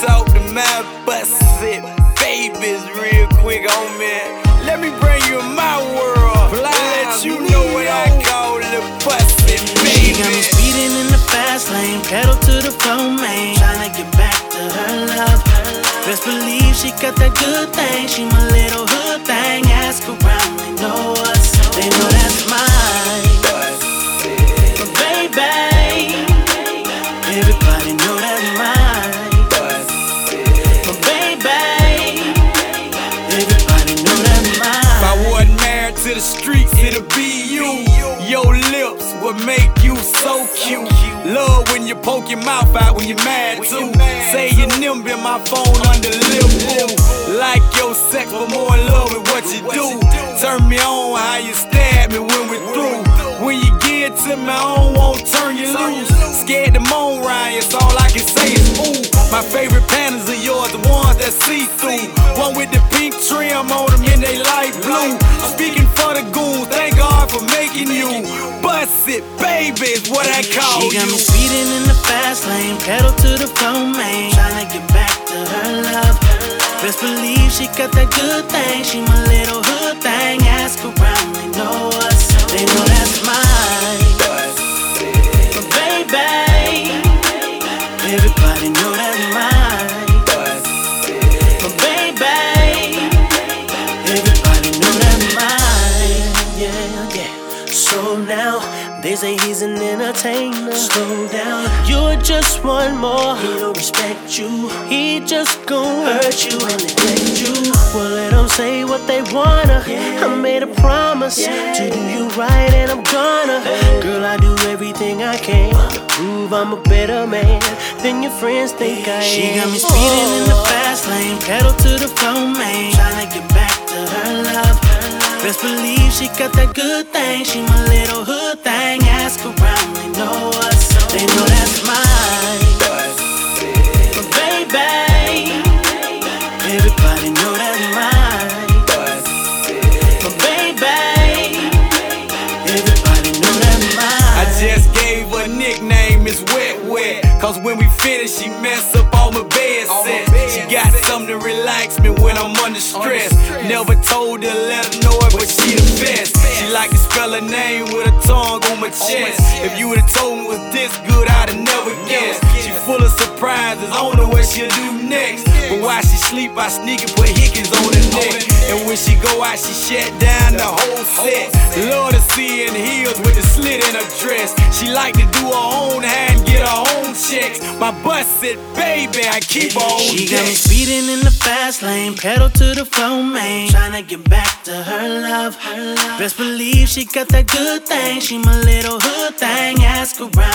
talk to my busted babies real quick, homie? Let me bring you in my world. Let you know what I call the busted She got me speeding in the fast lane, pedal to believe she got that good thing. She my little hood thing. Ask around, they know us. They know that's mine. Make you so cute. Love when you poke your mouth out when you're mad too. Say your nimble my phone under lip. Like your sex, but more in love with what you do. Turn me on how you stab me when we're through. When you get to I don't want turn you loose. Scared to moan, Ryan, so all I can say is ooh. My favorite panties are yours, the ones that see through. One with the pink trim on them and they light blue. Speaking for the goons, thank God for making you. Bust it, baby, is what I call you. She got me speeding in the fast lane, pedal to the floor, man. Tryna get back to her love. Best believe she got that good thing. She my little hood thing. Ask around, they know us. They know that's Baby, everybody know that's mine. Yeah, yeah. So now they say he's an entertainer. Slow down, you're just one more. He don't respect you. He just gon' hurt you and neglect you. Well, let them say what they wanna. I made a promise to do you right, and I'm gonna. Girl, I do everything I can prove I'm a better man than your friends think I am. She got me speeding in the fast lane, pedal to the floor, man. Tryna get back to her love. Best believe she got that good thing. She my little hood thing. Cause when we finish, she mess up all my bed sets. She got something to relax me when I'm under stress. Never told her, let her know it, but she the best. She like to spell her name with her tongue on my chest. If you would've told me it was this good, I'd have never guessed. She full of surprises, I don't know what she'll do next. But while she sleep, I sneak and put hickens on her neck. And when she go out, she shut down the whole set. Love to see in heels with the slit in her dress. She like to do her own hair and get her own checks. My butt said, baby, I keep on She got me speeding in the fast lane, pedal to the floor, man. Tryna get back to her love. Best believe she got that good thing. She my little hood thing. Ask around,